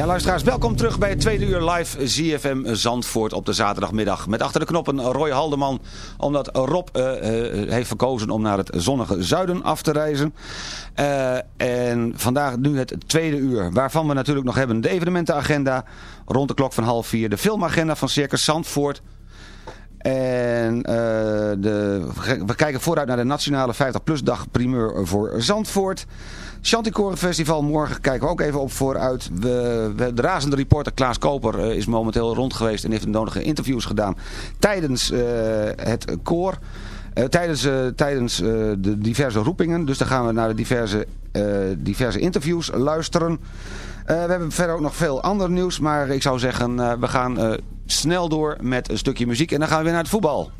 Ja, luisteraars, welkom terug bij het tweede uur live ZFM Zandvoort op de zaterdagmiddag. Met achter de knoppen Roy Haldeman, omdat Rob eh, eh, heeft verkozen om naar het zonnige zuiden af te reizen. Eh, en vandaag nu het tweede uur, waarvan we natuurlijk nog hebben de evenementenagenda. Rond de klok van half vier de filmagenda van Circus Zandvoort. En de, we kijken vooruit naar de nationale 50-plus dag primeur voor Zandvoort. Chanticoren Festival, morgen kijken we ook even op vooruit. We, de razende reporter Klaas Koper eh, is momenteel rond geweest en heeft de nodige interviews gedaan tijdens eh, het koor. Eh, tijdens tijdens de diverse roepingen. Dus dan gaan we naar de diverse, diverse interviews luisteren. We hebben verder ook nog veel ander nieuws. Maar ik zou zeggen, we gaan snel door met een stukje muziek. En dan gaan we weer naar het voetbal.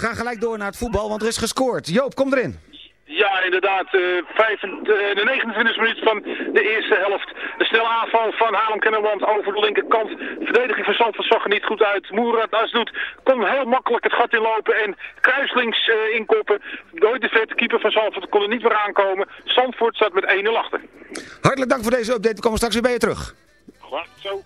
We gaan gelijk door naar het voetbal, want er is gescoord. Joop, kom erin. Ja, inderdaad. eh, vijf, eh, de 29 minuut van de eerste helft. Een snelle aanval van Haarlem Kennemerland over de linkerkant. Verdediging van Zandvoort zag er niet goed uit. Moerad Asdoet kon heel makkelijk het gat inlopen en kruislings eh, inkoppen. Nooit de vet, keeper van Zandvoort, kon er niet meer aankomen. Zandvoort staat met 1-0 achter. Hartelijk dank voor deze update. We komen straks weer bij je terug. Goed, zo.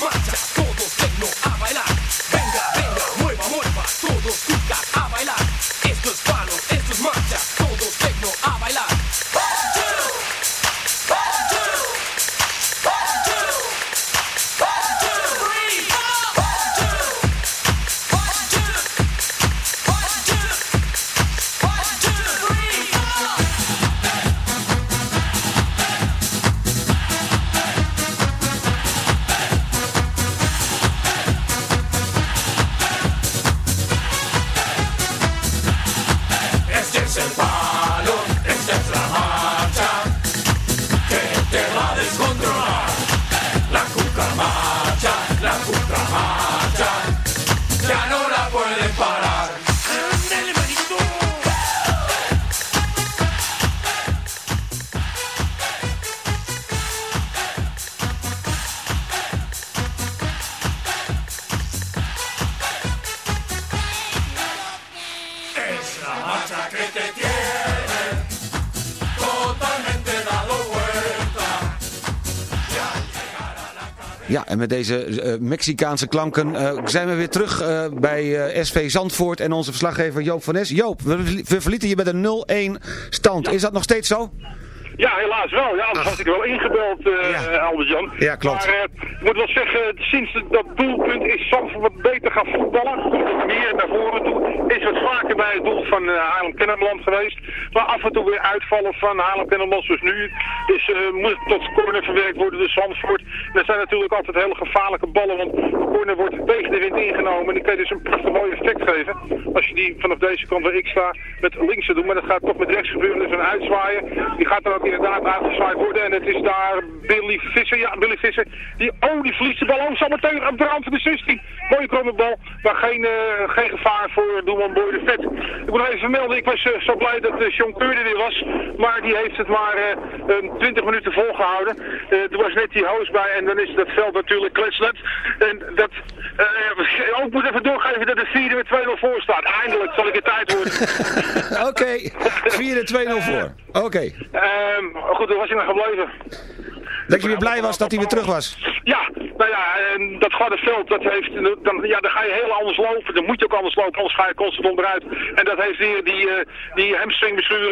Mata. Met deze eh, Mexicaanse klanken eh, zijn we weer terug eh, bij SV Zandvoort en onze verslaggever Joop van Nes. Joop, we, verlieten je met een 0-1 stand. Is dat nog steeds zo? Ja, helaas wel. Ja, anders had ik wel ingebeld, eh Albert-Jan. Ja, klopt. Maar ik moet wel zeggen, sinds dat doelpunt is Zandvoort wat beter gaan voetballen. Komt wat meer naar voren toe. Is wat vaker bij het doel van uh, Haarlem-Kennemerland geweest. Maar af en toe weer uitvallen van Haarlem-Kennemerland. Zoals nu is, eh, moet het tot corner verwerkt worden door Zandvoort. Dat zijn natuurlijk altijd hele gevaarlijke ballen. Want corner wordt tegen de wind ingenomen. En die kan je dus een prachtig mooi effect geven. Als je die vanaf deze kant waar ik sta met links te doen. Maar dat gaat toch met rechts gebeuren. Dus een uitzwaaien. Die gaat dan ook inderdaad uitgezwaaid worden. En het is daar Billy Visser. Ja, Billy Visser. Die, oh, die verliest de bal. Oh, zal meteen op de rand van de 16. Mooie kromme bal. Maar geen, eh, geen gevaar voor doelman Boy de Vet. Ik moet nog even vermelden. Ik was eh, zo blij dat uh, John Keur er weer was. Maar die heeft het maar eh, een 20 minuten volgehouden. Eh, er was net die host bij. En dan is dat veld natuurlijk kletsnet. En dat... eh, ook moet even doorgeven dat de vierde met 2-0 voor staat. Eindelijk zal ik het tijd worden. Oké, 4-2-0 voor. Oké. Ehm, goed, daar was ik nog gebleven. Dat je weer blij was dat hij weer terug was. Ja, nou ja, en dat gladde veld, dat heeft, dan, ja, dan ga je heel anders lopen. Dan moet je ook anders lopen, anders ga je constant onderuit. En dat heeft weer die, eh, die hamstringbesturen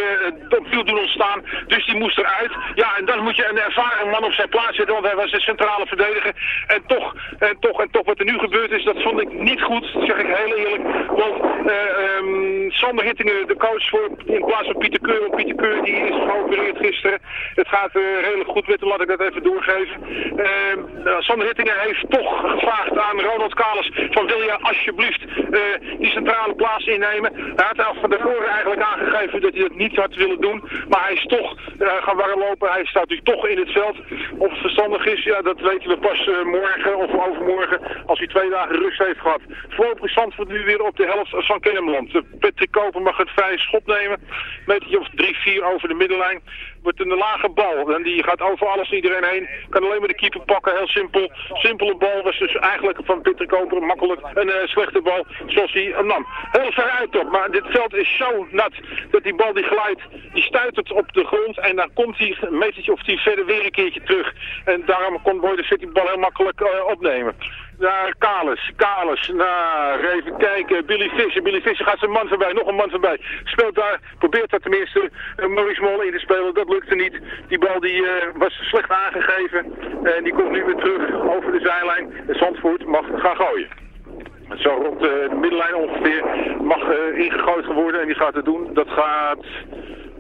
uh, opnieuw doen ontstaan. Dus die moest eruit. Ja, en dan moet je een ervaren man op zijn plaats zetten, want hij was de centrale verdediger. En toch, en toch, en toch wat er nu gebeurd is, dat vond ik niet goed, zeg ik heel eerlijk. Want eh, ehm, Sander Hittingen, de coach voor, in plaats van Pieter Keur, Pieter Keur die is geopereerd gisteren. Het gaat eh, redelijk goed met hem, laat ik dat even doorgeven. Nou, Sander Hittingen heeft toch gevraagd aan Ronald Kalis van wil je alsjeblieft eh, die centrale plaats innemen. Hij had al van tevoren eigenlijk aangegeven dat hij dat niet had willen doen. Maar hij is toch eh, gaan warmlopen. Hij staat nu toch in het veld. Of het verstandig is, ja, dat weten we pas eh, morgen of overmorgen als hij twee dagen rust heeft gehad. Voorlopig Zandvoort nu weer op de helft van Kennemerland. Uh, Patrick Koper mag het vrije schot nemen. Metertje of drie, vier over de middenlijn. Wordt een lage bal. En die gaat over alles en iedereen heen. Kan alleen maar de keeper pakken. Heel simpel. Simpele bal was dus eigenlijk van Pieter Koper makkelijk een eh, slechte bal. Zoals hij hem nam. Heel ver uit op. Maar dit veld is zo nat dat die bal die glijdt. Die stuitert op de grond. En dan komt hij een metertje of die verder weer een keertje terug. En daarom kon Boy de City bal heel makkelijk eh, opnemen naar Kalis. Kalis, naar even kijken. Billy Visser. Billy Visser gaat zijn man voorbij. Nog een man voorbij. Speelt daar. Probeert daar tenminste uh, Maurice Mol in te spelen. Dat lukte niet. Die bal die uh, was slecht aangegeven. En die komt nu weer terug over de zijlijn. Zandvoort mag gaan gooien. Zo rond de middenlijn ongeveer mag ingegooid worden en die gaat het doen. Dat gaat...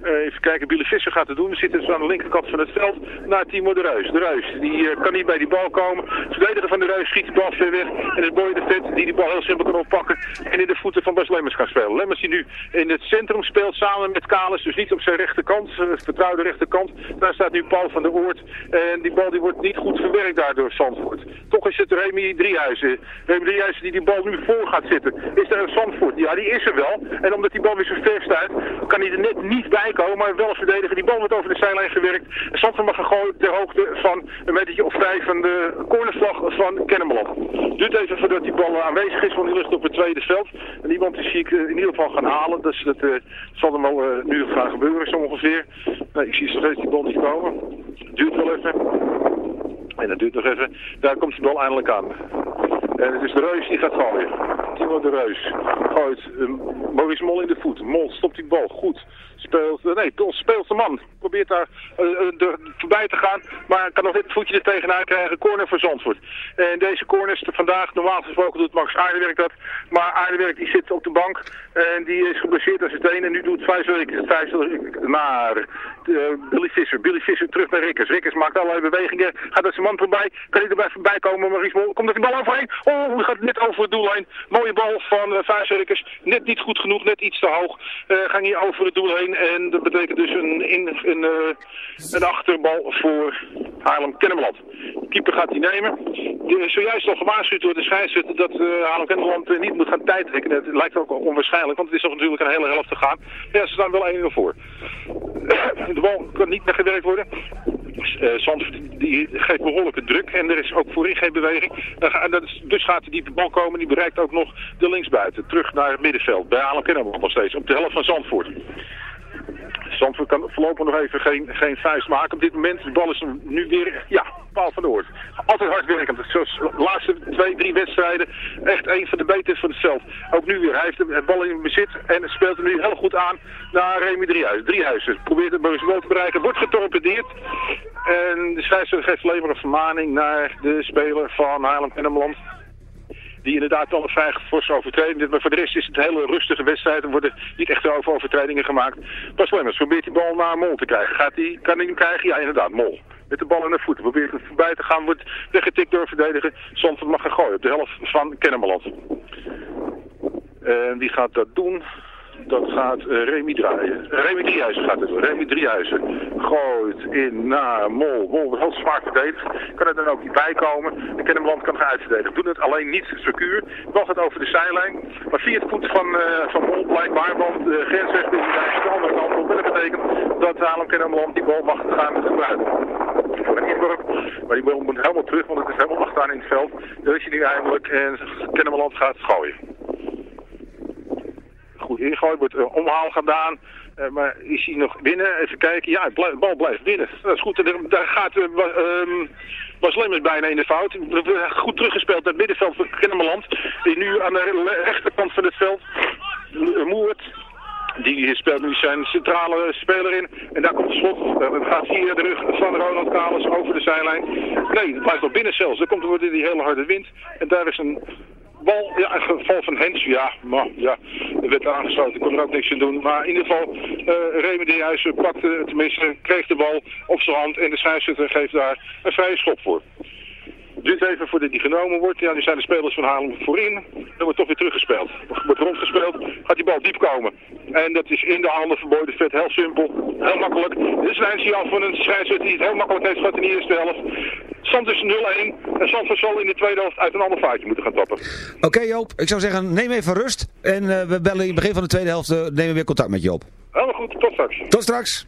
Uh, even kijken, Billy Visser gaat het doen. We zitten dus aan de linkerkant van het veld naar Timo de Reus. De Reus, die uh, kan niet bij die bal komen. De verdediger van de Reus schiet de bal ver weg. En het is Boy de Vet die die bal heel simpel kan oppakken. En in de voeten van Bas Lemmers kan spelen. Lemmers die nu in het centrum speelt samen met Kalis. Dus niet op zijn rechterkant, uh, vertrouwde rechterkant. Daar staat nu Paul van der Oort. En die bal die wordt niet goed verwerkt daar door Zandvoort. Toch is het Remy Driehuizen. Remy Driehuizen die die bal nu voor gaat zitten. Is een Zandvoort? Ja, die is er wel. En omdat die bal weer zo ver staat, kan hij er net niet bij Maar wel als verdediger. Die bal wordt over de zijlijn gewerkt. Zandvoort mag gegooid ter hoogte van een metertje of vijf van de cornervlag van Kennemerland. Duurt even voordat die bal aanwezig is, want die ligt op het tweede veld. En iemand die zie ik in ieder geval gaan halen. Dus dat uh, zal er wel uh, nu gaan gebeuren zo ongeveer. Ik zie steeds die bal niet komen. Duurt wel even. En dat duurt nog even. Daar komt de bal eindelijk aan. En het is de Reus die gaat gooien. Timo de Reus gooit um, Maurice Mol in de voet. Mol stopt die bal goed. Speelt, uh, nee, speelt de man. Probeert daar uh, uh, voorbij te gaan. Maar kan nog het voetje er tegenaan krijgen. Corner voor Zandvoort. En deze corners vandaag, normaal gesproken doet Max Aardewerk dat. Maar Aardewerk die zit op de bank. En die is geblesseerd als het een. En nu doet Vijswerk naar Billy Visser. Billy Visser terug naar Rikkers. Rikkers maakt allerlei bewegingen. Gaat er zijn man voorbij. Kan hij erbij voorbij komen. Mol komt er die bal overheen. Oh, gaat net over het doel heen. Mooie bal van uh. Net niet goed genoeg. Net iets te hoog. Uh, gaan hier over het doel heen. En dat betekent dus een, in, een, uh, een achterbal voor Haarlem-Kennemerland. Keeper gaat die nemen. Die is zojuist al gewaarschuwd door de scheidsrechter dat uh, Haarlem-Kennemerland niet moet gaan tijdrekken. Het lijkt ook onwaarschijnlijk, want het is toch natuurlijk een hele helft te gaan. Ja, ze staan wel 1-0 voor. De bal kan niet weggewerkt worden. eh, Zandvoort die geeft behoorlijke druk en er is ook voorin geen beweging. Dus gaat de diepe bal komen, die bereikt ook nog de linksbuiten. Terug naar het middenveld, bij Alem Kennemerland nog steeds, op de helft van Zandvoort. Zandvoort kan voorlopig nog even geen, geen vuist maken. Op dit moment, de bal is nu weer, ja, paal van de Oort. Altijd hard werkend. Zoals de laatste twee, drie wedstrijden echt een van de betere van het veld. Ook nu weer. Hij heeft de bal in bezit en speelt hem nu heel goed aan naar Remy Driehuizen. Driehuizen probeert het Boris te bereiken, wordt getorpedeerd. En de scheidsrechter geeft alleen maar een vermaning naar de speler van Haarlem Kennemerland. Die inderdaad al een vrij forse overtreding doet. Maar voor de rest is het een hele rustige wedstrijd. Er worden niet echt over overtredingen gemaakt. Pas Lemmers probeert die bal naar Mol te krijgen. Gaat die, kan hij hem krijgen? Ja, inderdaad, Mol. Met de bal in de voeten. Probeert er voorbij te gaan. Wordt weggetikt door verdediger. Zandvoort mag gaan gooien. Op de helft van Kennemerland. En wie gaat dat doen? Dat gaat eh, Remy draaien. Eh, Remy Driehuizen gaat het doen. Remy Driehuizen gooit in naar Mol. Mol wordt heel zwaar verdedigd. Kan er dan ook niet bij komen. De Kennemerland kan gaan uitverdedigen. Doen het alleen niet secuur. Bal gaat over de zijlijn. Maar via het voet van, eh, van Mol blijkbaar. Want de grensrechter is daar de andere kant op. En dat betekent dat Haarlem Kennemerland die bal mag gaan gebruiken. Maar die bal moet helemaal terug. Want het is helemaal achteraan in het veld. Daar is hij nu eindelijk. En Kennemerland gaat gooien goed ingooit, wordt een omhaal gedaan. Eh, maar is hij nog binnen? Even kijken. Ja, de bal blijft binnen. Dat is goed. Daar gaat uh, Lemmers bijna in de fout. Goed teruggespeeld naar het middenveld van Kennemerland. Die nu aan de rechterkant van het veld. eh, Moert. Die speelt nu zijn centrale speler in. En daar komt schot. Eh, Het gaat via de rug van Ronald Kalis over de zijlijn. Nee, het blijft nog binnen zelfs. Er komt er die hele harde wind. En daar is een bal, ja, een geval van Hens, ja, maar ja, er werd aangesloten, kon er ook niks aan doen. Maar in ieder geval, uh, Remy Dijhuizen pakte, tenminste, kreeg de bal op zijn hand en de scheidsrechter geeft daar een vrije schop voor. Duurt even voordat die genomen wordt. Ja, nu zijn de spelers van Haarlem voorin. Dan wordt toch weer teruggespeeld. Wordt rondgespeeld, gaat die bal diep komen. En dat is in de handen van de Vet. Heel simpel, heel makkelijk. Dit is een eindsignaal van een scheidsrechter die het heel makkelijk heeft gehad in de eerste helft. Stand is 0-1. En Zandvoort zal in de tweede helft uit een ander vaartje moeten gaan tappen. Oké Joop, ik zou zeggen neem even rust. En uh, we bellen in het begin van de tweede helft, uh, nemen we weer contact met je op. Helemaal goed, tot straks. Tot straks.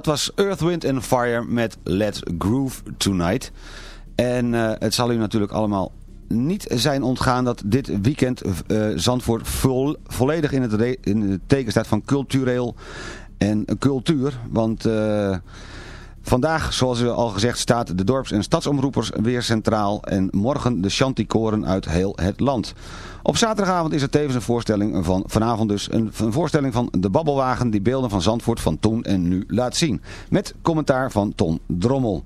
Dat was Earth, Wind and Fire met Let's Groove Tonight. En eh, het zal u natuurlijk allemaal niet zijn ontgaan dat dit weekend eh, Zandvoort vol- volledig in het, in teken staat van cultureel en cultuur. Want eh, vandaag, zoals al gezegd, staat de dorps- en stadsomroepers weer centraal. En morgen de Chanticoren uit heel het land. Op zaterdagavond is er tevens een voorstelling van, vanavond dus, een, een voorstelling van de Babbelwagen die beelden van Zandvoort van toen en nu laat zien. Met commentaar van Ton Drommel.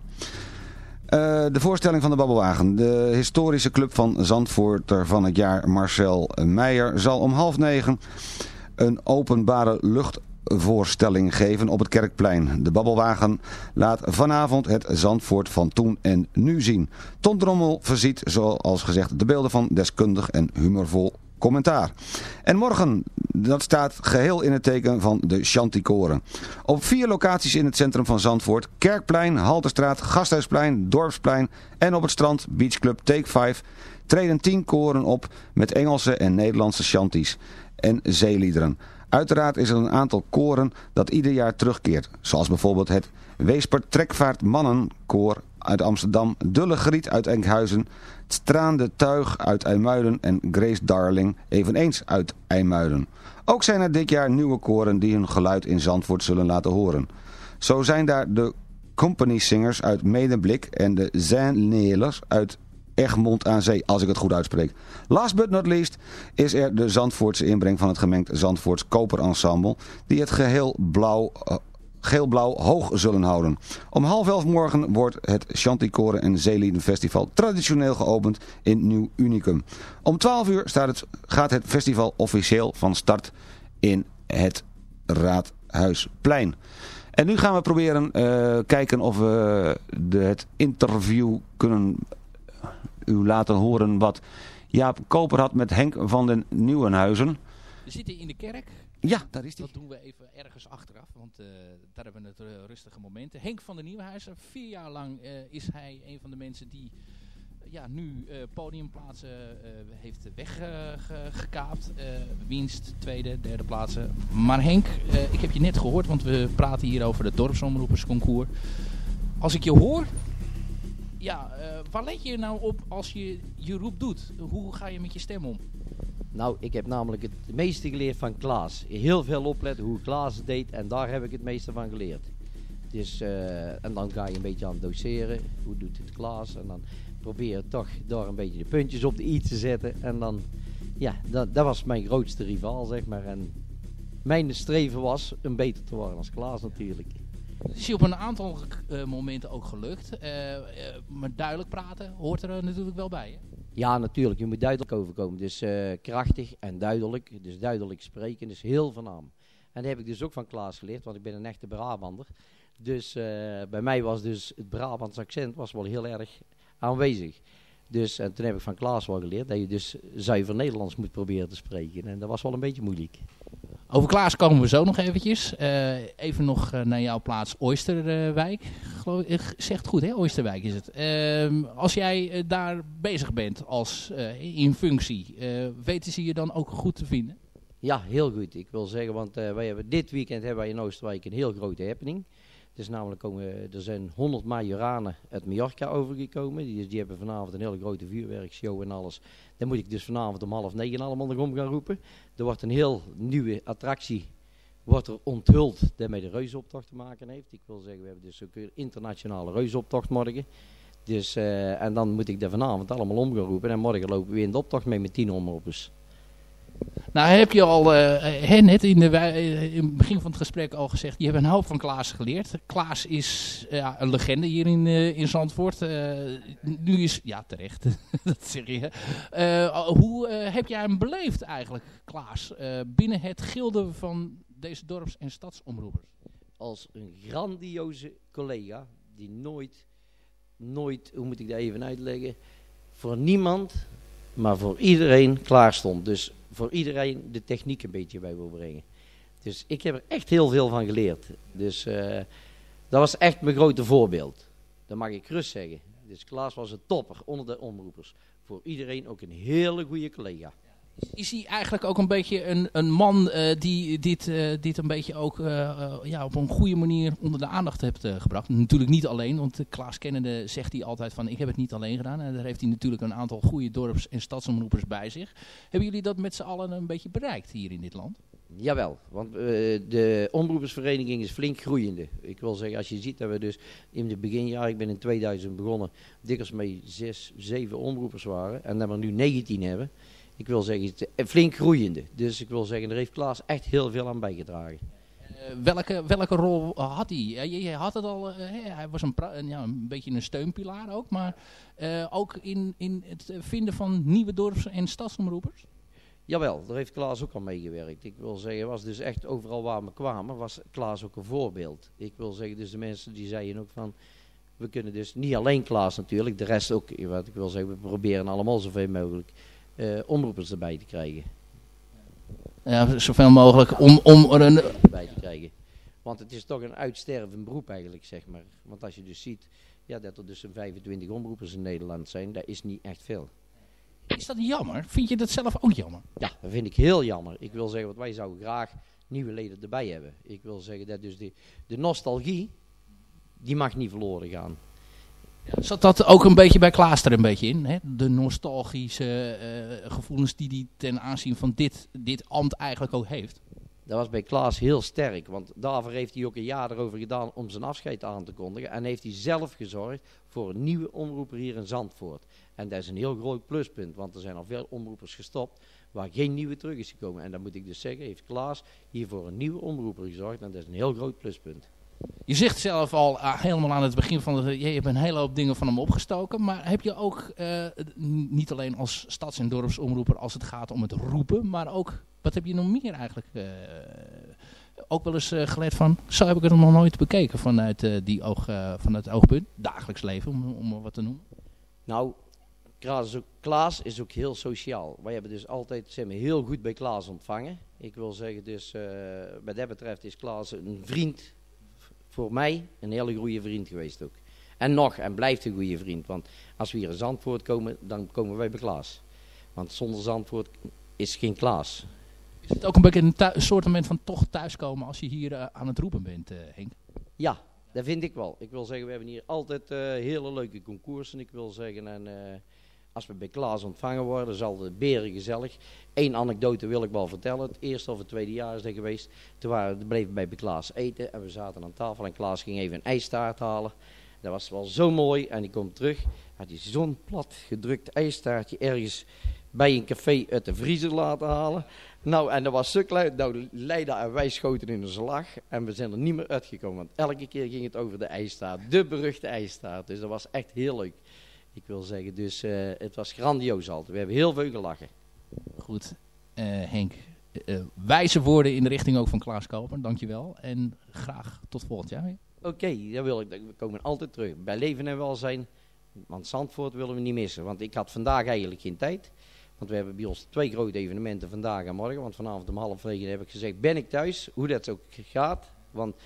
Eh, de voorstelling van de Babbelwagen. De historische club van Zandvoorter van het jaar Marcel Meijer zal om half negen een openbare luchtvoorstelling geven op het Kerkplein. De Babbelwagen laat vanavond het Zandvoort van toen en nu zien. Ton Drommel voorziet, zoals gezegd, de beelden van deskundig en humorvol commentaar. En morgen, dat staat geheel in het teken van de Chanticoren. Op vier locaties in het centrum van Zandvoort. Kerkplein, Halterstraat, Gasthuisplein, Dorpsplein en op het strand Beach Club Take 5 treden tien koren op met Engelse en Nederlandse chanties en zeeliederen. Uiteraard is er een aantal koren dat ieder jaar terugkeert. Zoals bijvoorbeeld het Weesper Trekvaart Mannenkoor uit Amsterdam, Dulle Griet uit Enkhuizen, Straande Tuig uit IJmuiden en Grace Darling eveneens uit IJmuiden. Ook zijn er dit jaar nieuwe koren die hun geluid in Zandvoort zullen laten horen. Zo zijn daar de Company Singers uit Medemblik en de Zijnelers uit Egmond aan Zee, als ik het goed uitspreek. Last but not least is er de Zandvoortse inbreng van het gemengd Zandvoorts Koperensemble, die het geheel blauw... eh, geel-blauw hoog zullen houden. Om half elf morgen wordt het Chanticoren en Zeelieden Festival traditioneel geopend in Nieuw Unicum. Om 12 uur staat het, gaat het festival officieel van start in het Raadhuisplein. En nu gaan we proberen eh, kijken of we de, het interview kunnen u laten horen wat Jaap Koper had met Henk van den Nieuwenhuizen. We zitten in de kerk. Ja, daar is hij. Dat doen we even ergens achteraf, want eh, daar hebben we het eh, rustige momenten. Henk van der Nieuwenhuizen, vier jaar lang eh, is hij een van de mensen die ja, nu podiumplaatsen heeft weggekaapt. Winst, tweede, derde plaatsen. Maar Henk, ik heb je net gehoord, want we praten hier over het dorpsomroepersconcours. Als ik je hoor, ja, eh, waar let je nou op als je je roep doet? Hoe ga je met je stem om? Nou, ik heb namelijk het meeste geleerd van Klaas. Heel veel opletten hoe Klaas het deed en daar heb ik het meeste van geleerd. Dus, eh, en dan ga je een beetje aan doseren. Hoe doet het Klaas? En dan probeer je toch daar een beetje de puntjes op de i te zetten. En dan, ja, dat, dat was mijn grootste rivaal, zeg maar. En mijn streven was om beter te worden als Klaas natuurlijk. Het is je op een aantal eh, momenten ook gelukt. Eh, maar duidelijk praten hoort er natuurlijk wel bij. Hè? Ja, natuurlijk. Je moet duidelijk overkomen. Dus krachtig en duidelijk. Dus duidelijk spreken. Dus heel voornaam. En dat heb ik dus ook van Klaas geleerd, want ik ben een echte Brabander. Dus bij mij was dus het Brabants accent was wel heel erg aanwezig. Dus en toen heb ik van Klaas wel geleerd dat je dus zuiver Nederlands moet proberen te spreken. En dat was wel een beetje moeilijk. Over Klaas komen we zo nog eventjes. Eh, even nog eh, naar jouw plaats Oosterwijk. Ik, eh, zegt goed hè, Oosterwijk is het. Ehm, als jij daar bezig bent als in functie, weten ze je dan ook goed te vinden? Ja, heel goed. Ik wil zeggen, want wij hebben, dit weekend hebben wij in Oosterwijk een heel grote happening. Dus namelijk komen, er zijn 100 Majoranen uit Mallorca overgekomen. Die, die hebben vanavond een hele grote vuurwerkshow en alles. Dan moet ik dus vanavond om half negen allemaal nog om gaan roepen. Er wordt een heel nieuwe attractie wordt er onthuld met de reuzenoptocht te maken heeft. Ik wil zeggen, we hebben dus ook een internationale reuzenoptocht morgen. Dus, eh, en dan moet ik daar vanavond allemaal om gaan roepen. En morgen lopen we in de optocht mee met tien omroepers. Nou heb je al uh, hè, net in, de, eh, in het begin van het gesprek al gezegd, je hebt een hoop van Klaas geleerd. Klaas is ja, een legende hier in, eh, in Zandvoort. Eh, nu is, ja terecht, dat zeg je. Eh, hoe eh, heb jij hem beleefd eigenlijk, Klaas, eh, binnen het gilde van deze dorps- en stadsomroepers? als een grandioze collega die nooit, nooit, hoe moet ik dat even uitleggen, voor niemand, maar voor iedereen klaar stond. Dus voor iedereen de techniek een beetje bij wil brengen. Dus ik heb er echt heel veel van geleerd. Dus eh, dat was echt mijn grote voorbeeld. Dat mag ik rust zeggen. Dus Klaas was een topper onder de omroepers. Voor iedereen ook een hele goede collega. Is hij eigenlijk ook een beetje een, een man eh, die dit, eh, dit een beetje ook eh, ja, op een goede manier onder de aandacht eh, gebracht? Natuurlijk niet alleen, want Klaas Kennende zegt hij altijd van ik heb het niet alleen gedaan. En daar heeft hij natuurlijk een aantal goede dorps- en stadsomroepers bij zich. Hebben jullie dat met z'n allen een beetje bereikt hier in dit land? Jawel, want de omroepersvereniging is flink groeiende. Ik wil zeggen, als je ziet dat we dus in de beginjaren, ik ben in 2000 begonnen, dikwijls met zes, zeven omroepers waren. En dat we nu 19 hebben. Ik wil zeggen, is flink groeiende. Dus ik wil zeggen, daar heeft Klaas echt heel veel aan bijgedragen. Eh, welke, welke rol had hij? Ja, je, je had het al, eh, hij was een, ja, een beetje een steunpilaar ook, maar eh, ook in, in het eh, vinden van nieuwe dorps- en stadsomroepers? Jawel, daar heeft Klaas ook al meegewerkt. Ik wil zeggen, was dus echt overal waar we kwamen, was Klaas ook een voorbeeld. Ik wil zeggen, dus de mensen die zeiden ook van, we kunnen dus niet alleen Klaas natuurlijk, de rest ook, wat ik wil zeggen, we proberen allemaal zoveel mogelijk eh, omroepers erbij te krijgen. Ja, zoveel mogelijk om, om er een... Bij te krijgen. Want het is toch een uitstervend beroep eigenlijk, zeg maar. Want als je dus ziet, ja, dat er dus een 25 omroepers in Nederland zijn, dat is niet echt veel. Is dat jammer? Vind je dat zelf ook jammer? Ja, dat vind ik heel jammer. Ik wil zeggen, want wij zouden graag nieuwe leden erbij hebben. Ik wil zeggen dat dus de, de nostalgie, die mag niet verloren gaan. Zat dat ook een beetje bij Klaas er een beetje in? Hè? De nostalgische eh, gevoelens die hij ten aanzien van dit, dit ambt eigenlijk ook heeft? Dat was bij Klaas heel sterk, want daarvoor heeft hij ook een jaar erover gedaan om zijn afscheid aan te kondigen. En heeft hij zelf gezorgd voor een nieuwe omroeper hier in Zandvoort. En dat is een heel groot pluspunt, want er zijn al veel omroepers gestopt waar geen nieuwe terug is gekomen. En dan moet ik dus zeggen, heeft Klaas hier voor een nieuwe omroeper gezorgd en dat is een heel groot pluspunt. Je zegt zelf al ah, helemaal aan het begin van het... Je hebt een hele hoop dingen van hem opgestoken. Maar heb je ook, eh, niet alleen als stads- en dorpsomroeper als het gaat om het roepen... maar ook, wat heb je nog meer eigenlijk... eh, ook wel eens eh, geleerd van... Zo heb ik het nog nooit bekeken vanuit, die oog, vanuit het oogpunt. Dagelijks leven, om, om wat te noemen. Nou, Klaas is, ook, Klaas is ook heel sociaal. Wij hebben dus altijd zijn heel goed bij Klaas ontvangen. Ik wil zeggen, dus wat dat betreft is Klaas een vriend voor mij, een hele goede vriend geweest ook. En nog, en blijft een goede vriend. Want als we hier in Zandvoort komen, dan komen wij bij Klaas. Want zonder Zandvoort is geen Klaas. Is het ook een beetje een, soort van toch thuiskomen als je hier eh, aan het roepen bent, eh, Henk? Ja, dat vind ik wel. Ik wil zeggen, we hebben hier altijd eh, hele leuke concoursen. Ik wil zeggen, en als we bij Klaas ontvangen worden, is altijd beren gezellig. Eén anekdote wil ik wel vertellen. Het eerste of het tweede jaar is dat geweest. Toen waren, we bleven bij Klaas eten en we zaten aan tafel en Klaas ging even een ijstaart halen. Dat was wel zo mooi en ik kom terug. Had hij zo'n plat gedrukt ijstaartje ergens bij een café uit de vriezer laten halen. Nou, en dat was zo klein. Nou, Leida en wij schoten in een slag. En we zijn er niet meer uitgekomen. Want elke keer ging het over de ijstaart. De beruchte ijstaart. Dus dat was echt heel leuk. Ik wil zeggen, dus eh, het was grandioos altijd. We hebben heel veel gelachen. Goed, eh, Henk. eh, wijze woorden in de richting ook van Klaas Koper. Dankjewel. En graag tot volgend jaar weer. Oké, dat wil ik. We komen altijd terug. Bij leven en welzijn. Want Zandvoort willen we niet missen. Want ik had vandaag eigenlijk geen tijd. Want we hebben bij ons twee grote evenementen vandaag en morgen. Want vanavond om half negen heb ik gezegd, ben ik thuis. Hoe dat ook gaat. Want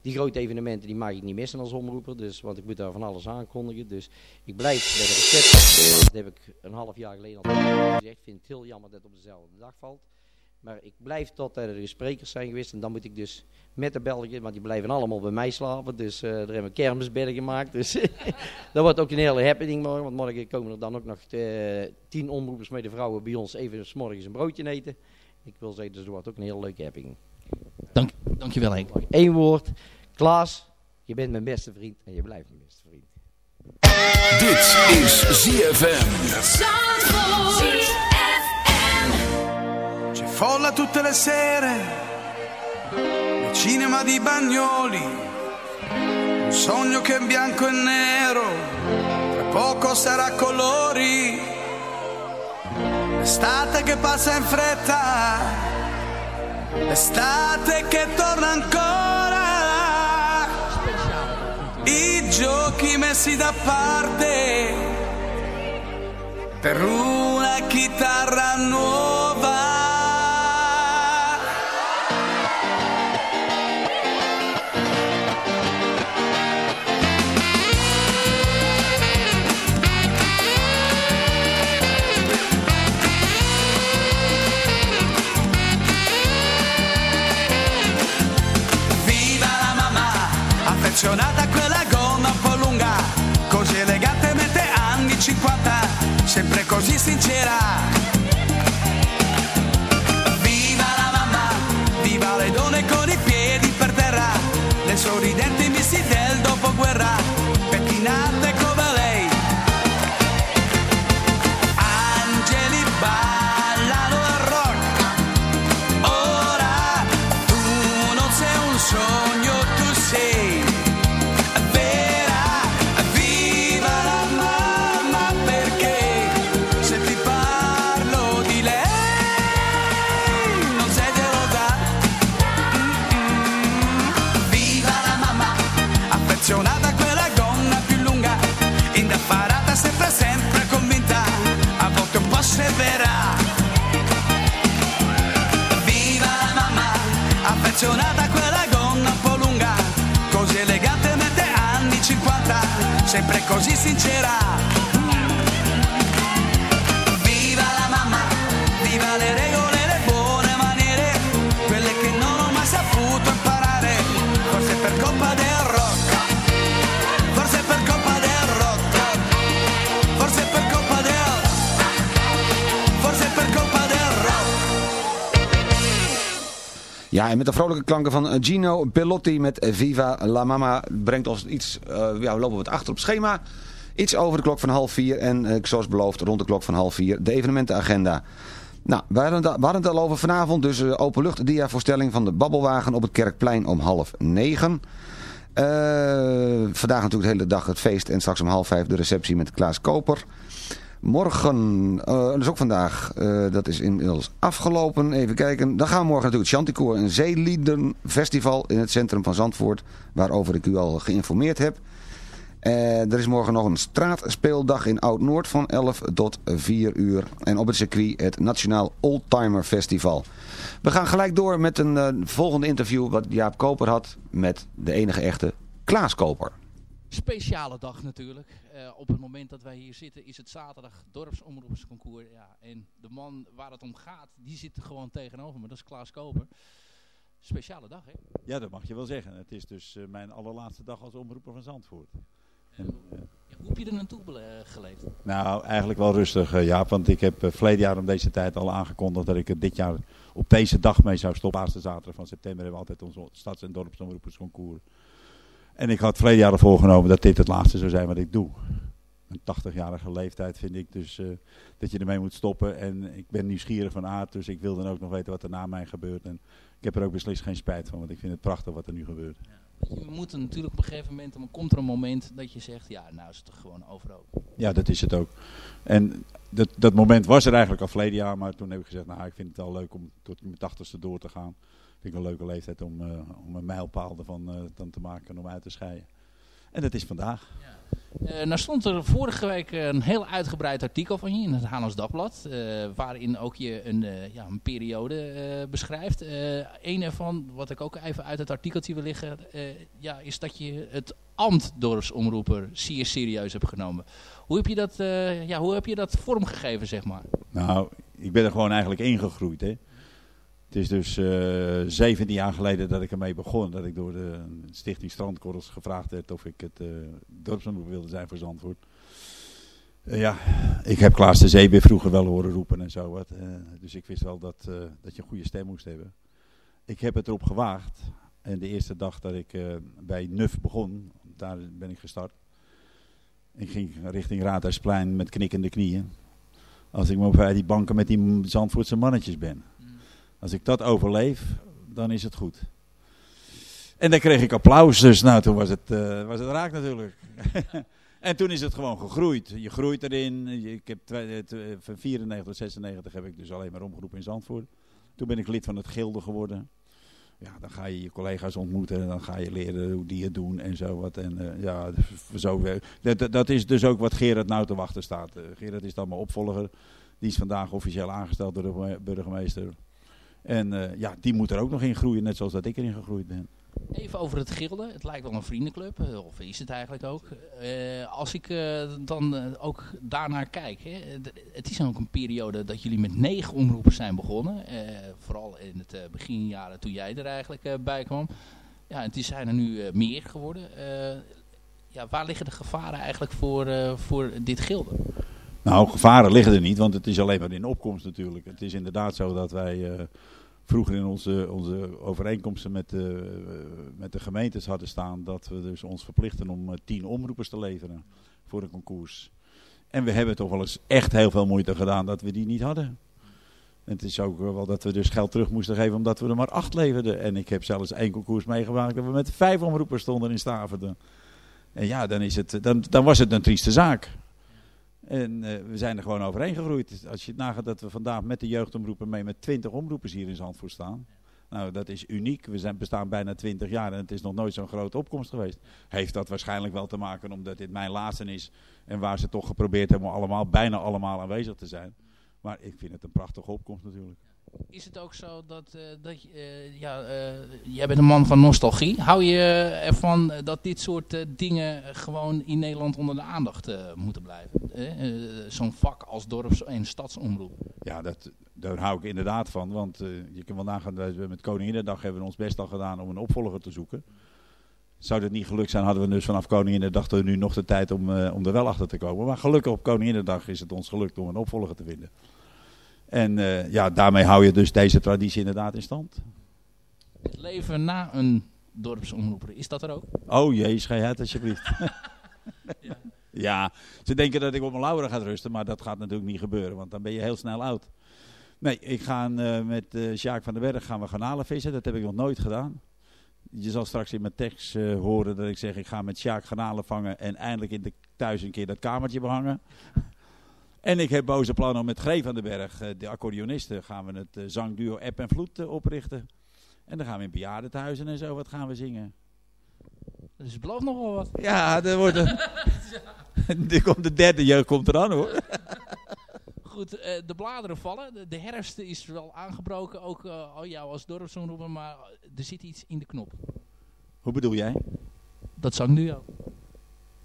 die grote evenementen die mag ik niet missen als omroeper. Dus, want ik moet daar van alles aankondigen. Dus ik blijf bij de receptie. Dat heb ik een half jaar geleden al gezegd. Ik vind het heel jammer dat het op dezelfde dag valt. Maar ik blijf tot er de sprekers zijn geweest. En dan moet ik dus met de Belgen, want die blijven allemaal bij mij slapen. Dus eh, daar hebben we kermisbedden gemaakt. Dus dat wordt ook een hele happening morgen. Want morgen komen er dan ook nog eh, tien omroepers met de vrouwen bij ons even s morgens een broodje eten. Ik wil zeggen, dus dat wordt ook een hele leuke happening. Dank, dankjewel Henk. Eén woord. Klaas, je bent mijn beste vriend en je blijft mijn beste vriend. Dit is ZFM. C'è folla tutte le sere nel cinema di Bagnoli. Un sogno che è in bianco e nero, tra poco sarà colori. L'estate che passa in fretta, l'estate che torna ancora. I giochi messi da parte per una chitarra nuova. sentirá En met de vrolijke klanken van eh, Gino Bellotti met Viva la Mama brengt ons iets, eh, ja, we lopen wat achter op schema. Iets over de klok van half vier en eh, zoals beloofd rond de klok van half vier de evenementenagenda. Nou, we hadden, we het al over vanavond, dus uh, openlucht diavoorstelling van de Babbelwagen op het Kerkplein om half negen. Eh, vandaag natuurlijk de hele dag het feest en straks om half vijf de receptie met Klaas Koper. Morgen, eh dus ook vandaag, eh, dat is inmiddels afgelopen. Even kijken. Dan gaan we morgen natuurlijk het Chanticoor een Zeeliedenfestival in het centrum van Zandvoort. Waarover ik u al geïnformeerd heb. Eh, er is morgen nog een straatspeeldag in Oud-Noord van 11 tot 4 uur. En op het circuit het Nationaal Oldtimer Festival. We gaan gelijk door met een volgende interview wat Jaap Koper had met de enige echte Klaas Koper. Speciale dag natuurlijk. Eh, op het moment dat wij hier zitten is het zaterdag dorpsomroepersconcours. Ja, en de man waar het om gaat, die zit er gewoon tegenover me. Dat is Klaas Koper. Speciale dag, hè? Ja, dat mag je wel zeggen. Het is dus eh, mijn allerlaatste dag als omroeper van Zandvoort. En, eh, Ja, hoe heb je er naartoe geleefd? nou, eigenlijk wel rustig, Jaap. Want ik heb verleden jaar om deze tijd al aangekondigd dat ik er dit jaar op deze dag mee zou stoppen. Laatste zaterdag van september hebben we altijd ons stads- en dorpsomroepersconcours. En ik had verleden jaar voorgenomen dat dit het laatste zou zijn wat ik doe. Een 80-jarige leeftijd vind ik dus eh, dat je ermee moet stoppen. En ik ben nieuwsgierig van aard, dus ik wil dan ook nog weten wat er na mij gebeurt. En ik heb er ook beslist geen spijt van, want ik vind het prachtig wat er nu gebeurt. Je moet natuurlijk op een gegeven moment, dan komt er een moment dat je zegt, ja, nou is het toch gewoon overal. Ja, dat is het ook. En dat, dat moment was er eigenlijk al verleden jaar, maar toen heb ik gezegd, nou ik vind het wel leuk om tot mijn tachtigste door te gaan. Vind ik een leuke leeftijd om, eh, om een mijlpaal ervan eh, dan te maken en om uit te scheiden. En dat is vandaag. Eh, nou stond er vorige week een heel uitgebreid artikel van je in het Haarlems Dagblad. waarin ook je een, ja, een periode beschrijft. Een ervan, wat ik ook even uit het artikeltje wil liggen, ja, is dat je het ambt dorpsomroeper zeer serieus hebt genomen. Hoe heb je dat, ja, hoe heb je dat vormgegeven, zeg maar? Nou, ik ben er gewoon eigenlijk ingegroeid. Hè. Het is dus eh 17 jaar geleden dat ik ermee begon. Dat ik door de stichting Strandkorrels gevraagd werd of ik het eh dorpsomroep wilde zijn voor Zandvoort. Eh, ja, ik heb Klaas de Zeebeer vroeger wel horen roepen en zo wat. eh, dus ik wist wel dat, eh, dat je een goede stem moest hebben. Ik heb het erop gewaagd. En de eerste dag dat ik eh, bij NUF begon, daar ben ik gestart. Ik ging richting Raadhuisplein met knikkende knieën. Als ik maar bij die banken met die Zandvoortse mannetjes ben. Als ik dat overleef, dan is het goed. En dan kreeg ik applaus, dus nou, toen was het, eh, was het raak natuurlijk. en toen is het gewoon gegroeid. Je groeit erin. Ik heb eh, van 94 tot 96 heb ik dus alleen maar omgeroepen in Zandvoort. Toen ben ik lid van het gilde geworden. Ja, dan ga je je collega's ontmoeten en dan ga je leren hoe die het doen en zo wat. En eh, ja, zo, dat, dat- is dus ook wat Gerard nou te wachten staat. Gerard is dan mijn opvolger. Die is vandaag officieel aangesteld door de burgemeester. En eh, ja, die moet er ook nog in groeien, net zoals dat ik erin gegroeid ben. Even over het gilde. Het lijkt wel een vriendenclub, eh, of is het eigenlijk ook. Eh, als ik dan ook daarnaar kijk. Hè, het is ook een periode dat jullie met negen omroepers zijn begonnen. Vooral in het beginjaren toen jij er eigenlijk bij kwam. Ja, het is- zijn er nu meer geworden. Ja, waar liggen de gevaren eigenlijk voor, voor dit gilde? Nou, gevaren liggen er niet, want het is alleen maar in opkomst natuurlijk. Het is inderdaad zo dat wij eh, vroeger in onze, onze overeenkomsten met de, eh, met de gemeentes hadden staan... dat we dus ons verplichten om eh, tien omroepers te leveren voor een concours. En we hebben toch wel eens echt heel veel moeite gedaan dat we die niet hadden. En het is ook wel dat we dus geld terug moesten geven omdat we er maar acht leverden. En ik heb zelfs één concours meegemaakt dat we met vijf omroepers stonden in Staverde. En ja, dan, is het, dan, dan was het een trieste zaak. En eh, we zijn er gewoon overheen gegroeid. Als je nagaat dat we vandaag met de jeugdomroepen mee met 20 omroepers hier in Zandvoort staan. Nou, dat is uniek. We zijn, bestaan bijna 20 jaar en het is nog nooit zo'n grote opkomst geweest. Heeft dat waarschijnlijk wel te maken omdat dit mijn laatste is. En waar ze toch geprobeerd hebben om allemaal, bijna allemaal aanwezig te zijn. Maar ik vind het een prachtige opkomst natuurlijk. Is het ook zo dat, eh, dat eh, ja, eh, jij bent een man van nostalgie. Hou je ervan dat dit soort dingen gewoon in Nederland onder de aandacht moeten blijven? Zo'n vak als dorps- en stadsomroep. Ja, dat, daar hou ik inderdaad van. Want je kan wel nagaan, we met Koninginnedag hebben we ons best al gedaan om een opvolger te zoeken. Zou dat niet gelukt zijn, hadden we dus vanaf Koninginnedag nu nog de tijd om, om er wel achter te komen. Maar gelukkig op Koninginnedag is het ons gelukt om een opvolger te vinden. En eh, ja, daarmee hou je dus deze traditie inderdaad in stand. Het leven na een dorpsomroeper, is dat er ook? Oh jee, schei uit alsjeblieft. ja. ze denken dat ik op mijn lauren ga rusten, maar dat gaat natuurlijk niet gebeuren, want dan ben je heel snel oud. Nee, ik ga eh, met eh Sjaak van den Berg gaan we garnalen vissen, dat heb ik nog nooit gedaan. Je zal straks in mijn tekst horen dat ik zeg ik ga met Sjaak garnalen vangen en eindelijk in de, thuis een keer dat kamertje behangen. En ik heb boze plannen om met Gree van den Berg, eh, de accordeonisten, gaan we het eh, zangduo App en Vloed eh, oprichten. En dan gaan we in bejaardentehuizen en zo, wat gaan we zingen? Dus het belooft nog wel wat. Ja, er wordt een... komt de derde jeugd komt eraan hoor. Goed, de bladeren vallen. De, de herfst is wel aangebroken, ook al jou als dorpsomroeper, maar er zit iets in de knop. Hoe bedoel jij? Dat zangduo.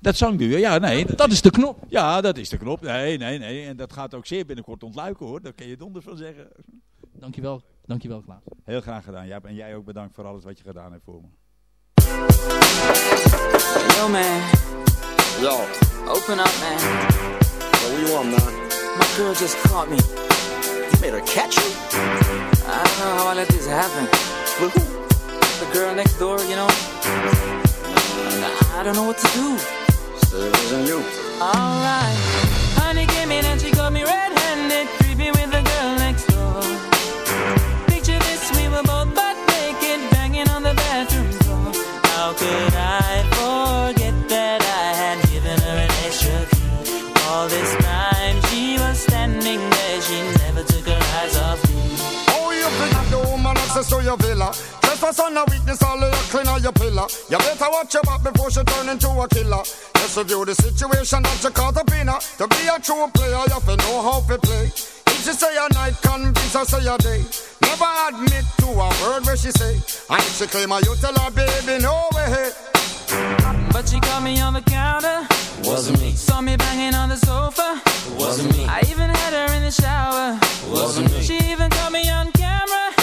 Dat zangduo, ja, nee. Dat is de knop. Ja, dat is de knop. Nee, nee, nee. En dat gaat ook zeer binnenkort ontluiken hoor. Daar kun je donders van zeggen. Dankjewel, dankjewel Klaas. Heel graag gedaan. Ja, en jij ook bedankt voor alles wat je gedaan hebt voor me. Yo, man. Yo. Open up, man. Yo, what you want, man? My girl just caught me. You made her catch you? I don't know how I let this happen. With who? The girl next door, you know? And I don't know what to do. So it wasn't you. Alright. Honey came in and she got me red-handed, creepy with the girl next door. Picture this, we were both butt naked, banging on the bathroom floor. How could I forget that I had given her an extra key? All this time she was standing there, she never took her eyes off me. Oh, you think the woman access to your villa? Trespass on a weakness, all of your clean on your pillar. You better watch your back before she turn into a killer. Just review the situation that you caught up in her. To be a true player, you have to know how to play. If she say a night, convince her say a day. Never admit to a word where she say. And if she claim her, you tell her, baby, no way. But she caught me on the counter. Wasn't me. Saw me banging on the sofa. Wasn't me. I even had her in the shower. Wasn't me. She even caught me on camera.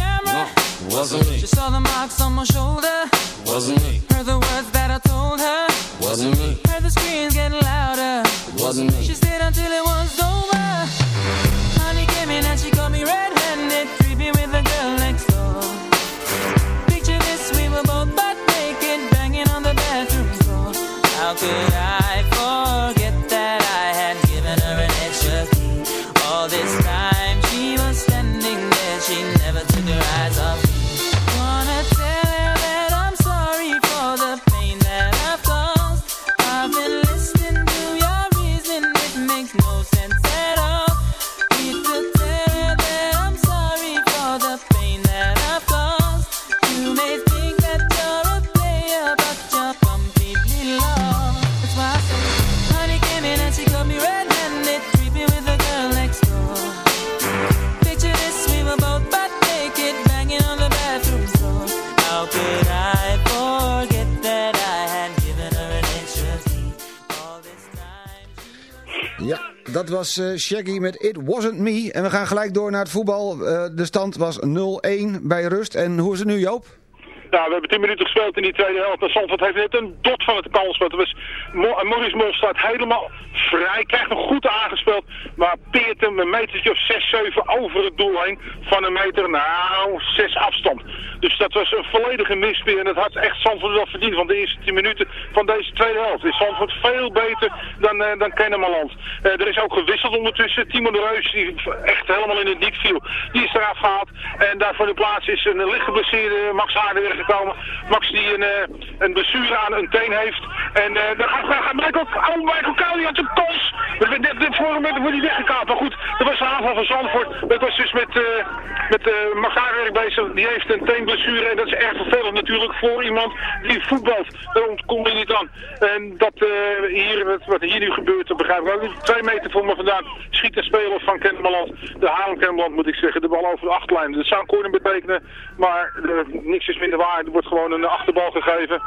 Wasn't me. She saw the marks on my shoulder. Wasn't me. Heard the words that I told her. Wasn't me. Heard the screams getting louder. Wasn't me. She stayed until it was over. Honey came in and she caught me red-handed, creepy with the girl next door. Picture this, we were both butt naked, banging on the bathroom floor. How could I was eh, Shaggy met It Wasn't Me. En we gaan gelijk door naar het voetbal. Eh, de stand was 0-1 bij rust. En hoe is het nu Joop? Nou, we hebben 10 minuten gespeeld in die tweede helft. En Zandvoort heeft net een dot van het kans. Het was, Mo en Maurice Mol staat helemaal vrij. Krijgt hem goed aangespeeld. Maar peert hem een metertje of 6, 7 over het doel heen. Van een meter, nou, 6 afstand. Dus dat was een volledige mispeer. En dat had echt Zandvoort wel verdiend. Want de eerste 10 minuten van deze tweede helft is Zandvoort veel beter dan, eh dan Kennemerland. Eh, er is ook gewisseld ondertussen. Timo de Reus, die echt helemaal in het niet viel, die is eraf gehaald. En daarvoor de plaats is een licht geblesseerde Max Aardenberg gekomen. Max die een, eh, een blessure aan een teen heeft. En gaat Michael, oh, Michael Cowley had zijn kans. Vorige moment wordt hij weggekaapt. Maar goed, dat was de aanval van Zandvoort. Dat was dus met, eh met eh Max Aardenberg bezig. Die heeft een teenblessure. En dat is erg vervelend natuurlijk voor iemand die voetbalt. Daar ontkomt hij niet aan. En dat eh, hier, wat, hier nu gebeurt, dat begrijp ik ook. Twee meter voor me vandaan schiet een speler van Kennemerland. De Haarlem Kennemerland moet ik zeggen. De bal over de achterlijn. Dat zou een corner betekenen. Maar eh, niks is minder waar. Er wordt gewoon een achterbal gegeven.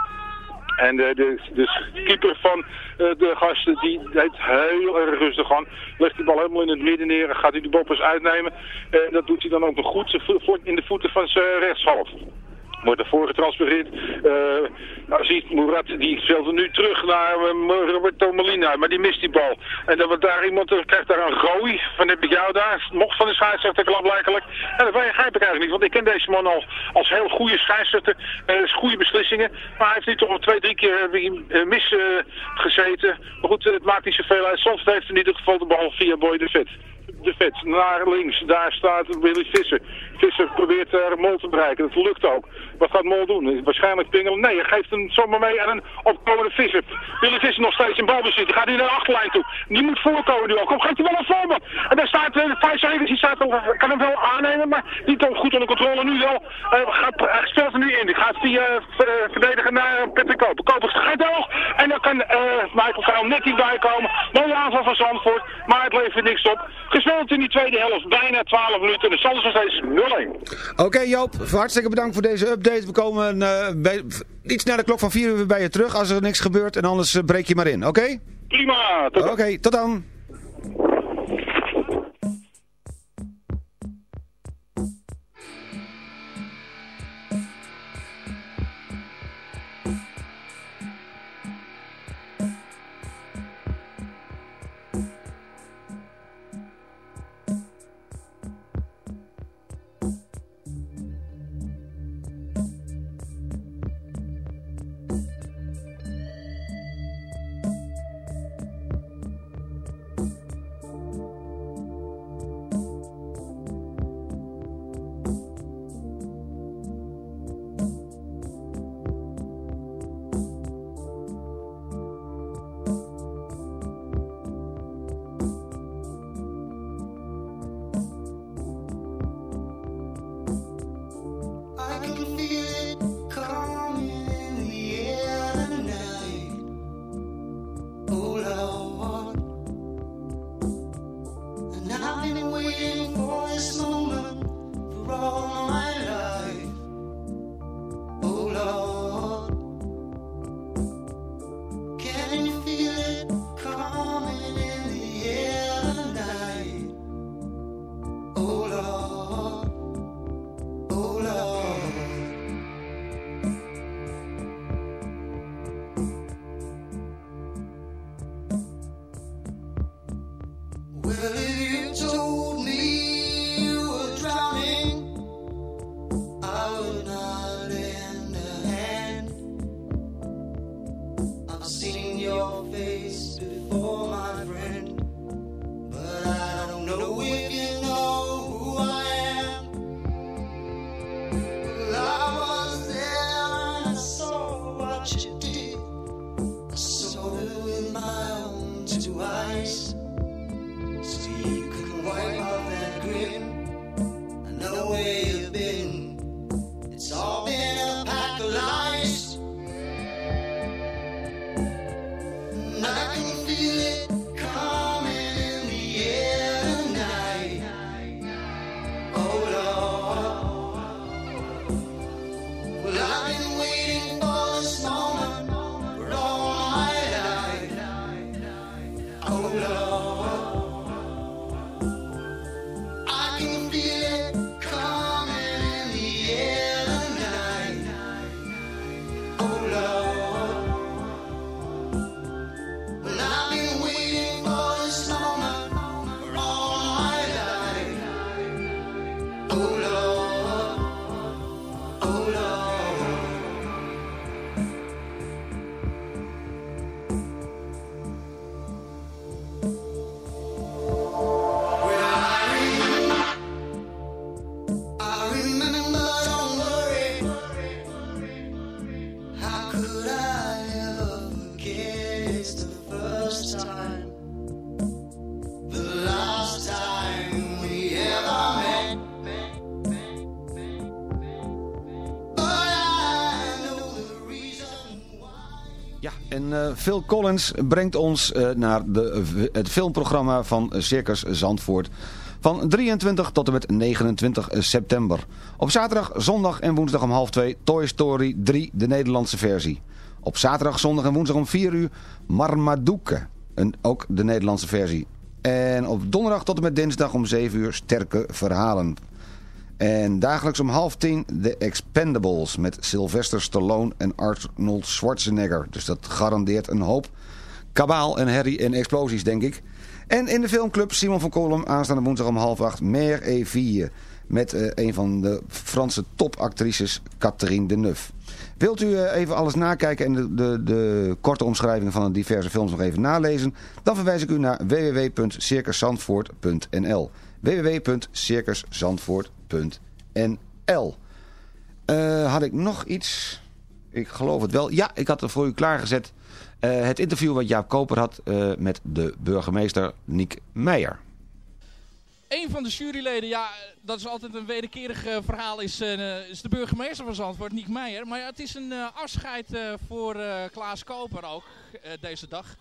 En de, de, de keeper van eh, de gasten, die deed heel erg rustig aan. Legt die bal helemaal in het midden neer en gaat hij die bal pas uitnemen. En dat doet hij dan ook nog goed in de voeten van zijn rechtshalf. Wordt ervoor getransfereerd. Eh nou, ziet Murat, die speelde nu terug naar eh, Roberto maar die mist die bal. En dan wordt daar iemand, eh, krijgt daar een gooi van heb ik jou daar. Mocht van de scheidsrechter klaarblijkelijk. En dat begrijp ik eigenlijk niet, want ik ken deze man al als heel goede scheidsrechter. Is goede beslissingen. Maar hij heeft nu toch al twee, drie keer mis gezeten. Maar goed, het maakt niet zoveel uit. Soms heeft in ieder geval de bal via Boy de Vet de vet naar links. Daar staat Willy Visser. Visser probeert daar Mol te bereiken. Dat lukt ook. Wat gaat Mol doen? Waarschijnlijk pingelen. Nee, hij geeft hem zomaar mee aan een opkomende Visser. Willy Visser nog steeds in balbezit. Die gaat nu naar de achterlijn toe. Die moet voorkomen nu ook. Kom, geeft hij wel een voorbeeld. En daar staat uh, Thijs Evers. Die staat, al- kan hem wel aannemen, maar niet goed onder controle. Nu wel. Hij gaat, hij speelt er nu in. Die gaat via uh, ver- verdediger naar Patrick Koper. Koper gaat hoog. En dan kan eh Michael Vuil net niet bijkomen. Mooie aanval van Zandvoort. Maar het levert niks op. Gespeeld in die tweede helft. Bijna 12 minuten. De stand is nog steeds 0-1. Oké Joop, hartstikke bedankt voor deze update. We komen eh, bij, iets na de klok van 4 uur bij je terug als er niks gebeurt. En anders eh, breek je maar in, oké? Prima. Oké, tot dan. Phil Collins brengt ons eh, naar de, het filmprogramma van Circus Zandvoort van 23 tot en met 29 september. Op zaterdag, zondag en woensdag om half 2 Toy Story 3, de Nederlandse versie. Op zaterdag, zondag en woensdag om 4 uur Marmaduke, ook de Nederlandse versie. En op donderdag tot en met dinsdag om 7 uur Sterke Verhalen. En dagelijks om half tien The Expendables met Sylvester Stallone en Arnold Schwarzenegger. Dus dat garandeert een hoop kabaal en herrie en explosies, denk ik. En in de filmclub Simon van Kolm aanstaande woensdag om half acht et Fille. Met eh, een van de Franse topactrices Catherine Deneuve. Wilt u eh, even alles nakijken en de, de, de korte omschrijvingen van de diverse films nog even nalezen? Dan verwijs ik u naar www.circuszandvoort.nl www.circuszandvoort.nl Eh, Had ik nog iets? Ik geloof het wel. Ja, ik had er voor u klaargezet eh, het interview wat Jaap Koper had eh, met de burgemeester Niek Meijer. Een van de juryleden, ja, dat is altijd een wederkerig eh, verhaal, is, eh, is de burgemeester van Zandvoort, Niek Meijer. Maar ja, het is een eh, afscheid eh, voor eh, Klaas Koper ook, eh, deze dag.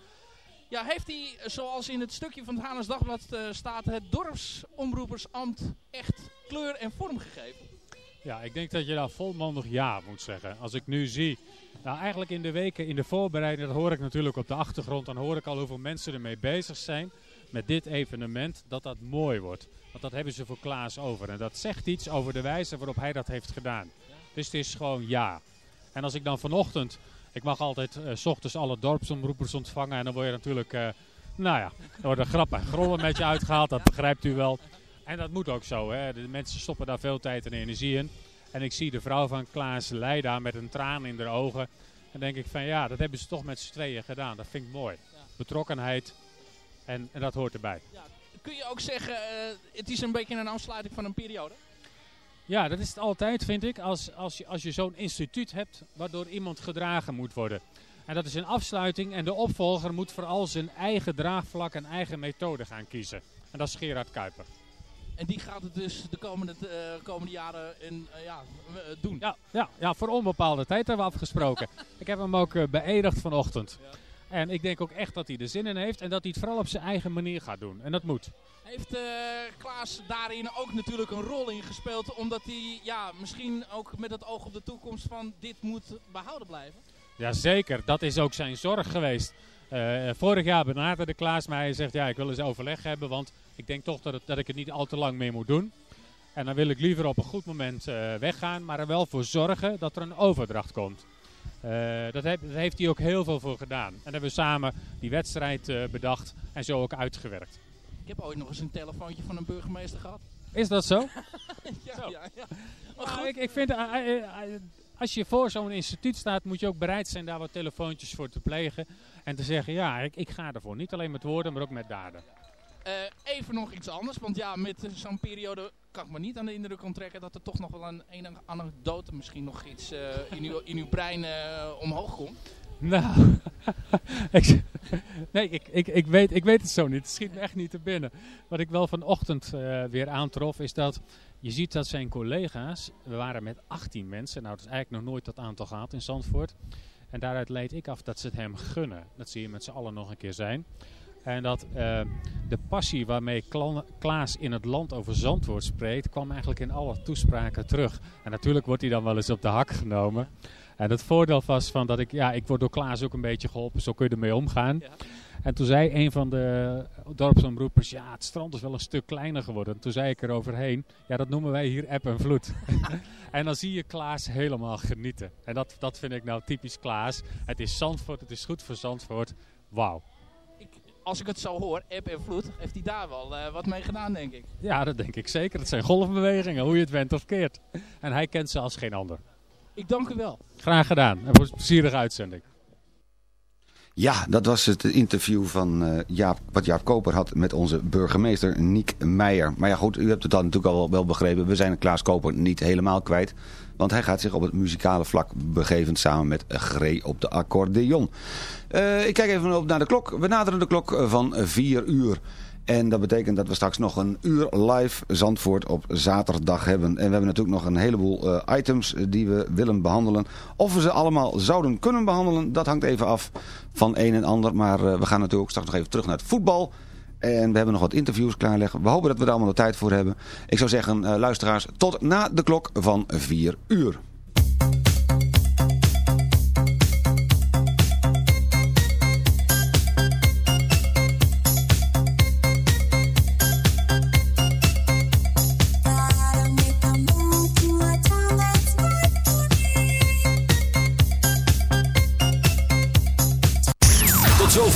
Ja, heeft hij, zoals in het stukje van het Haarlems Dagblad eh, staat, het dorpsomroepersambt echt kleur en vorm gegeven? Ja, ik denk dat je daar volmondig ja moet zeggen. Als ik nu zie, nou eigenlijk in de weken in de voorbereiding, dat hoor ik natuurlijk op de achtergrond, dan hoor ik al hoeveel mensen ermee bezig zijn met dit evenement, dat dat mooi wordt. Want dat hebben ze voor Klaas over. En dat zegt iets over de wijze waarop hij dat heeft gedaan. Dus het is gewoon ja. En als ik dan vanochtend, ik mag altijd eh, s ochtends alle dorpsomroepers ontvangen en dan word je natuurlijk, eh, nou ja, dan worden grappen en grollen met je uitgehaald, dat begrijpt u wel. En dat moet ook zo. Hè. De mensen stoppen daar veel tijd en energie in. En ik zie de vrouw van Klaas Leida met een traan in haar ogen. En denk ik van ja, dat hebben ze toch met z'n tweeën gedaan. Dat vind ik mooi. Betrokkenheid. En, en dat hoort erbij. Kun je ook zeggen, eh, het is een beetje een afsluiting van een periode? Ja, dat is het altijd, vind ik, als, als je, als je zo'n instituut hebt waardoor iemand gedragen moet worden. En dat is een afsluiting en de opvolger moet vooral zijn eigen draagvlak en eigen methode gaan kiezen. En dat is Gerard Kuiper. En die gaat het dus de komende, eh, komende jaren in, eh, ja, eh, doen. Ja, ja, ja, voor onbepaalde tijd hebben we afgesproken. ik heb hem ook beëdigd vanochtend. En ik denk ook echt dat hij er zin in heeft en dat hij het vooral op zijn eigen manier gaat doen. En dat moet. Heeft eh, Klaas daarin ook natuurlijk een rol in gespeeld, omdat hij ja, misschien ook met het oog op de toekomst van dit moet behouden blijven? Jazeker, dat is ook zijn zorg geweest. Eh, vorig jaar benaderde Klaas mij en zegt ja, ik wil eens overleg hebben, want ik denk toch dat, het, dat ik het niet al te lang meer moet doen. En dan wil ik liever op een goed moment eh, weggaan, maar er wel voor zorgen dat er een overdracht komt. Eh, dat, heb- heeft hij ook heel veel voor gedaan. En hebben we samen die wedstrijd eh, bedacht en zo ook uitgewerkt. Ik heb ooit nog eens een telefoontje van een burgemeester gehad. Is dat zo? ja, ja, ja. Maar Nou, goed. ik, ik vind, eh, als je voor zo'n instituut staat, moet je ook bereid zijn daar wat telefoontjes voor te plegen. En te zeggen, ja, ik, ik ga ervoor. Niet alleen met woorden, maar ook met daden. Eh, even nog iets anders, want ja, met zo'n periode kan ik me niet aan de indruk onttrekken dat er toch nog wel een enige anekdote, misschien nog iets eh, in, uw, in uw brein eh, omhoog komt. Nou, ik, nee, ik, ik, ik, weet, ik weet het zo niet. Het schiet me echt niet te binnen. Wat ik wel vanochtend weer aantrof, is dat je ziet dat zijn collega's, we waren met 18 mensen, nou dat is eigenlijk nog nooit dat aantal gehad in Zandvoort. En daaruit leid ik af dat ze het hem gunnen. Dat ze hier met z'n allen nog een keer zijn. En dat eh, de passie waarmee Kla- Klaas in het land over Zandvoort spreekt, kwam eigenlijk in alle toespraken terug. En natuurlijk wordt hij dan wel eens op de hak genomen. En het voordeel was van dat ik, ja, ik word door Klaas ook een beetje geholpen, zo kun je ermee omgaan. En toen zei een van de dorpsomroepers, ja, het strand is wel een stuk kleiner geworden. En toen zei ik er overheen, ja, dat noemen wij hier eb en vloed. en dan zie je Klaas helemaal genieten. En dat, dat vind ik nou typisch Klaas. Het is Zandvoort, het is goed voor Zandvoort. Wauw. Als ik het zo hoor, App en Vloed, heeft hij daar wel eh, wat mee gedaan, denk ik. Ja, dat denk ik zeker. Het zijn golfbewegingen, hoe je het went of keert. En hij kent ze als geen ander. Ik dank u wel. Graag gedaan. En voor een plezierige uitzending. Ja, dat was het interview van eh, Jaap, wat Jaap Koper had met onze burgemeester Niek Meijer. Maar ja goed, u hebt het dan natuurlijk al wel, begrepen. We zijn Klaas Koper niet helemaal kwijt. Want hij gaat zich op het muzikale vlak begeven samen met Gree op de accordeon. Eh, ik kijk even op naar de klok. We naderen de klok van 4 uur. En dat betekent dat we straks nog een uur live Zandvoort op zaterdag hebben. En we hebben natuurlijk nog een heleboel eh, items die we willen behandelen. Of we ze allemaal zouden kunnen behandelen, dat hangt even af van een en ander. Maar eh, we gaan natuurlijk straks nog even terug naar het voetbal. En we hebben nog wat interviews klaarleggen. We hopen dat we er allemaal de tijd voor hebben. Ik zou zeggen, eh, luisteraars, tot na de klok van 4 uur.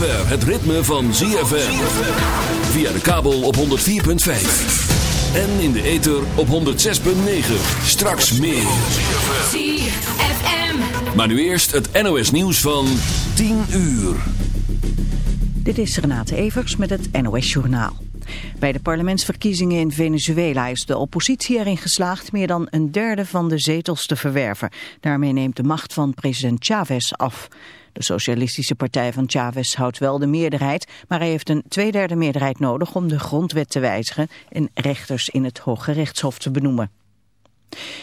Zover het ritme van ZFM. Via de kabel op 104.5. En in de ether op 106.9. Straks meer. ZFM. Maar nu eerst het NOS nieuws van 10 uur. Dit is Renate Evers met het NOS Journaal. Bij de parlementsverkiezingen in Venezuela is de oppositie erin geslaagd meer dan een derde van de zetels te verwerven. Daarmee neemt de macht van president Chavez af. De socialistische partij van Chavez houdt wel de meerderheid, maar hij heeft een tweederde meerderheid nodig om de grondwet te wijzigen en rechters in het Hoge Rechtshof te benoemen.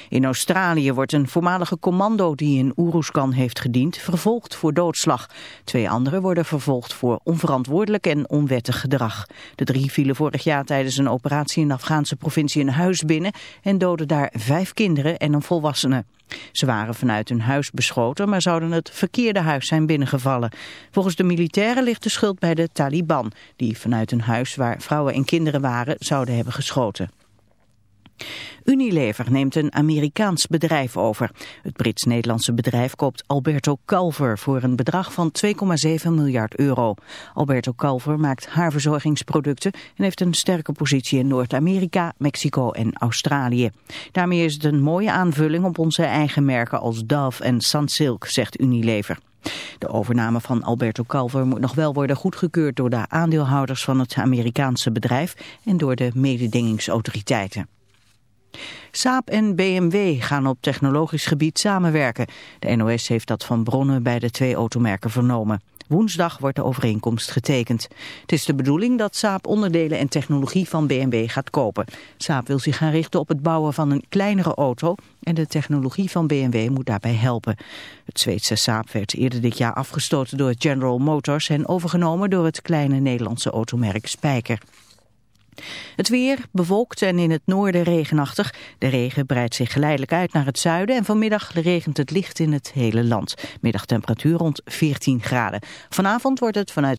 In Australië wordt een voormalige commando die in Oeroeskan heeft gediend vervolgd voor doodslag. Twee anderen worden vervolgd voor onverantwoordelijk en onwettig gedrag. De drie vielen vorig jaar tijdens een operatie in de Afghaanse provincie een huis binnen en doden daar vijf kinderen en een volwassene. Ze waren vanuit hun huis beschoten, maar zouden het verkeerde huis zijn binnengevallen. Volgens de militairen ligt de schuld bij de Taliban, die vanuit een huis waar vrouwen en kinderen waren zouden hebben geschoten. Unilever neemt een Amerikaans bedrijf over. Het Brits-Nederlandse bedrijf koopt Alberto Culver voor een bedrag van 2,7 miljard euro. Alberto Culver maakt haarverzorgingsproducten en heeft een sterke positie in Noord-Amerika, Mexico en Australië. Daarmee is het een mooie aanvulling op onze eigen merken als Dove en Sunsilk, zegt Unilever. De overname van Alberto Culver moet nog wel worden goedgekeurd door de aandeelhouders van het Amerikaanse bedrijf en door de mededingingsautoriteiten. Saab en BMW gaan op technologisch gebied samenwerken. De NOS heeft dat van bronnen bij de twee automerken vernomen. Woensdag wordt de overeenkomst getekend. Het is de bedoeling dat Saab onderdelen en technologie van BMW gaat kopen. Saab wil zich gaan richten op het bouwen van een kleinere auto en de technologie van BMW moet daarbij helpen. Het Zweedse Saab werd eerder dit jaar afgestoten door General Motors en overgenomen door het kleine Nederlandse automerk Spijker. Het weer bewolkt en in het noorden regenachtig. De regen breidt zich geleidelijk uit naar het zuiden en vanmiddag regent het licht in het hele land. Middagtemperatuur rond 14 graden. Vanavond wordt het vanuit